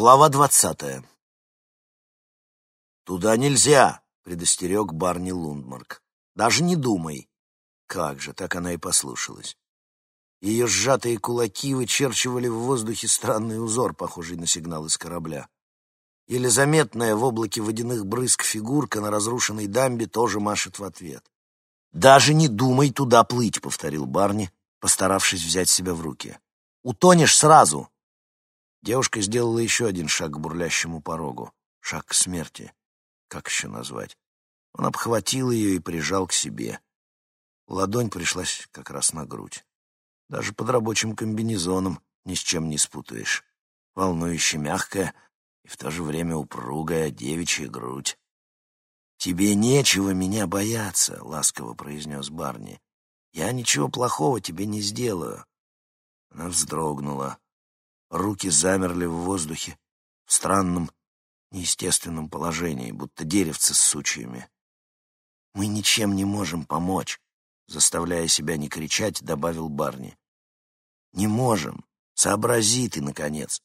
Глава двадцатая. «Туда нельзя!» — предостерег Барни Лундмарк. «Даже не думай!» Как же, так она и послушалась. Ее сжатые кулаки вычерчивали в воздухе странный узор, похожий на сигнал из корабля. Еле заметная в облаке водяных брызг фигурка на разрушенной дамбе тоже машет в ответ. «Даже не думай туда плыть», — повторил Барни, постаравшись взять себя в руки. «Утонешь сразу!» Девушка сделала еще один шаг к бурлящему порогу. Шаг к смерти. Как еще назвать? Он обхватил ее и прижал к себе. Ладонь пришлась как раз на грудь. Даже под рабочим комбинезоном ни с чем не спутаешь. Волнующе мягкая и в то же время упругая девичья грудь. «Тебе нечего меня бояться», — ласково произнес Барни. «Я ничего плохого тебе не сделаю». Она вздрогнула. Руки замерли в воздухе, в странном, неестественном положении, будто деревце с сучьями. «Мы ничем не можем помочь», — заставляя себя не кричать, добавил Барни. «Не можем. Сообрази ты, наконец.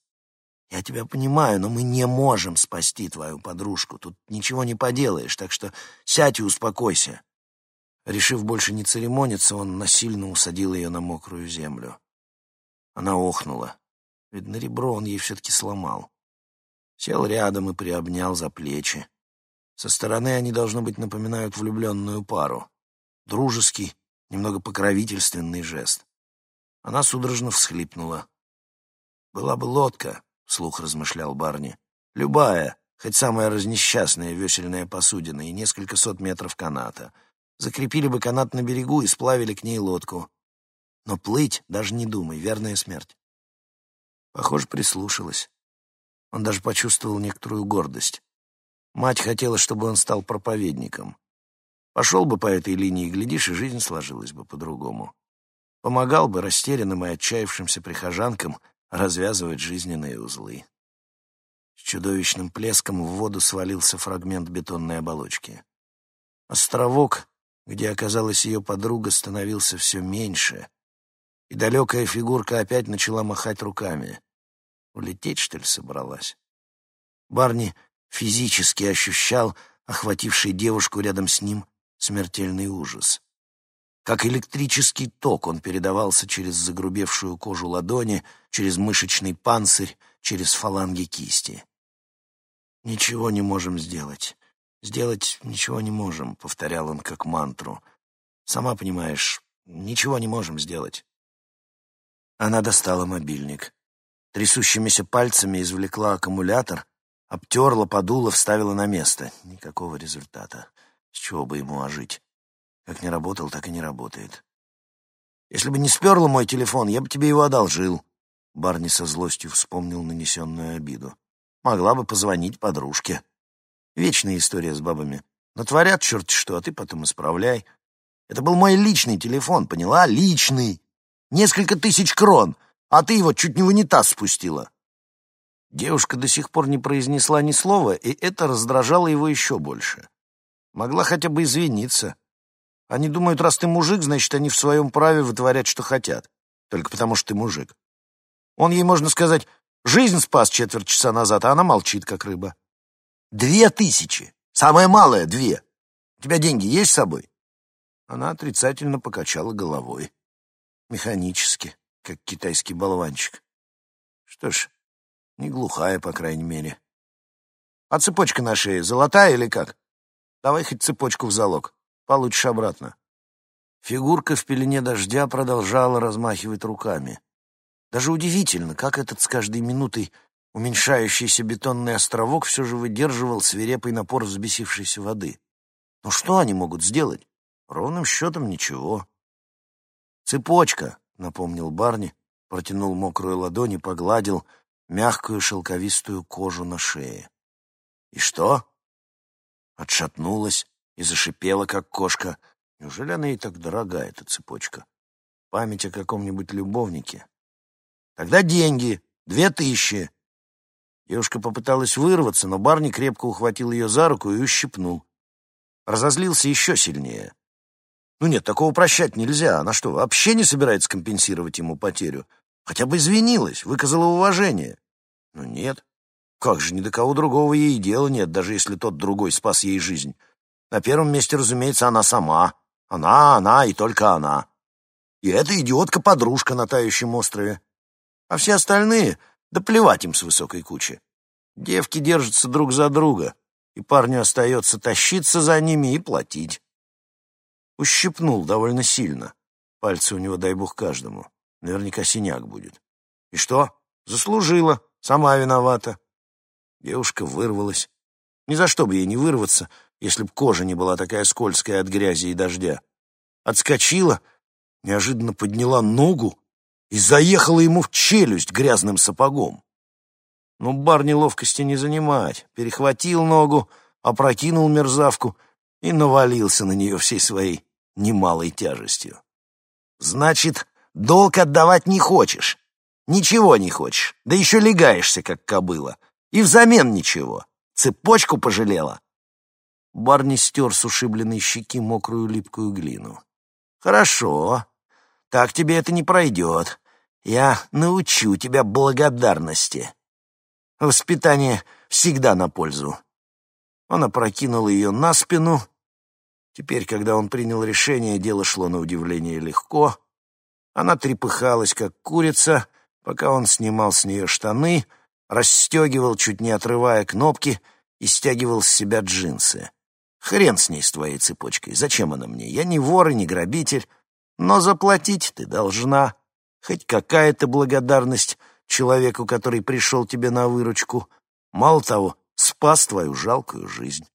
Я тебя понимаю, но мы не можем спасти твою подружку. Тут ничего не поделаешь, так что сядь и успокойся». Решив больше не церемониться, он насильно усадил ее на мокрую землю. Она охнула. Видно, ребро он ей все-таки сломал. Сел рядом и приобнял за плечи. Со стороны они, должно быть, напоминают влюбленную пару. Дружеский, немного покровительственный жест. Она судорожно всхлипнула. «Была бы лодка», — вслух размышлял Барни. «Любая, хоть самая разнесчастная весельная посудина и несколько сот метров каната. Закрепили бы канат на берегу и сплавили к ней лодку. Но плыть даже не думай, верная смерть. Похоже, прислушалась. Он даже почувствовал некоторую гордость. Мать хотела, чтобы он стал проповедником. Пошел бы по этой линии, глядишь, и жизнь сложилась бы по-другому. Помогал бы растерянным и отчаявшимся прихожанкам развязывать жизненные узлы. С чудовищным плеском в воду свалился фрагмент бетонной оболочки. Островок, где оказалась ее подруга, становился все меньше, и далекая фигурка опять начала махать руками. Улететь, что ли, собралась? Барни физически ощущал охвативший девушку рядом с ним смертельный ужас. Как электрический ток он передавался через загрубевшую кожу ладони, через мышечный панцирь, через фаланги кисти. «Ничего не можем сделать. Сделать ничего не можем», — повторял он как мантру. «Сама понимаешь, ничего не можем сделать. Она достала мобильник. Трясущимися пальцами извлекла аккумулятор, обтерла, подула, вставила на место. Никакого результата. С чего бы ему ожить? Как не работал, так и не работает. Если бы не сперла мой телефон, я бы тебе его одолжил. Барни со злостью вспомнил нанесенную обиду. Могла бы позвонить подружке. Вечная история с бабами. Натворят черт что, а ты потом исправляй. Это был мой личный телефон, поняла? Личный. Несколько тысяч крон, а ты его чуть не в унитаз спустила. Девушка до сих пор не произнесла ни слова, и это раздражало его еще больше. Могла хотя бы извиниться. Они думают, раз ты мужик, значит, они в своем праве вытворять, что хотят. Только потому, что ты мужик. Он ей, можно сказать, жизнь спас четверть часа назад, а она молчит, как рыба. Две тысячи. Самое малое — две. У тебя деньги есть с собой? Она отрицательно покачала головой механически, как китайский болванчик. Что ж, не глухая, по крайней мере. А цепочка на шее золотая или как? Давай хоть цепочку в залог, получишь обратно. Фигурка в пелене дождя продолжала размахивать руками. Даже удивительно, как этот с каждой минутой уменьшающийся бетонный островок все же выдерживал свирепый напор взбесившейся воды. Но что они могут сделать? Ровным счетом ничего. «Цепочка», — напомнил Барни, протянул мокрую ладонь и погладил мягкую шелковистую кожу на шее. «И что?» Отшатнулась и зашипела, как кошка. Неужели она ей так дорога, эта цепочка? Память о каком-нибудь любовнике. «Тогда деньги. Две тысячи». Девушка попыталась вырваться, но Барни крепко ухватил ее за руку и ущипнул. Разозлился еще сильнее. Ну нет, такого прощать нельзя. Она что, вообще не собирается компенсировать ему потерю? Хотя бы извинилась, выказала уважение. Ну нет. Как же, ни до кого другого ей дела нет, даже если тот другой спас ей жизнь. На первом месте, разумеется, она сама. Она, она и только она. И эта идиотка-подружка на тающем острове. А все остальные, да плевать им с высокой кучи. Девки держатся друг за друга, и парню остается тащиться за ними и платить. Ущипнул довольно сильно. Пальцы у него, дай бог, каждому. Наверняка синяк будет. И что? Заслужила. Сама виновата. Девушка вырвалась. Ни за что бы ей не вырваться, если б кожа не была такая скользкая от грязи и дождя. Отскочила, неожиданно подняла ногу и заехала ему в челюсть грязным сапогом. Но бар неловкости не занимать. Перехватил ногу, опрокинул мерзавку и навалился на нее всей своей немалой тяжестью. «Значит, долг отдавать не хочешь. Ничего не хочешь, да еще легаешься, как кобыла. И взамен ничего. Цепочку пожалела. Барни стер с ушибленной щеки мокрую липкую глину. «Хорошо. Так тебе это не пройдет. Я научу тебя благодарности. Воспитание всегда на пользу». Он опрокинул ее на спину. Теперь, когда он принял решение, дело шло на удивление легко. Она трепыхалась, как курица, пока он снимал с нее штаны — расстегивал, чуть не отрывая кнопки, и стягивал с себя джинсы. Хрен с ней, с твоей цепочкой. Зачем она мне? Я не вор и не грабитель. Но заплатить ты должна. Хоть какая-то благодарность человеку, который пришел тебе на выручку. Мало того, спас твою жалкую жизнь.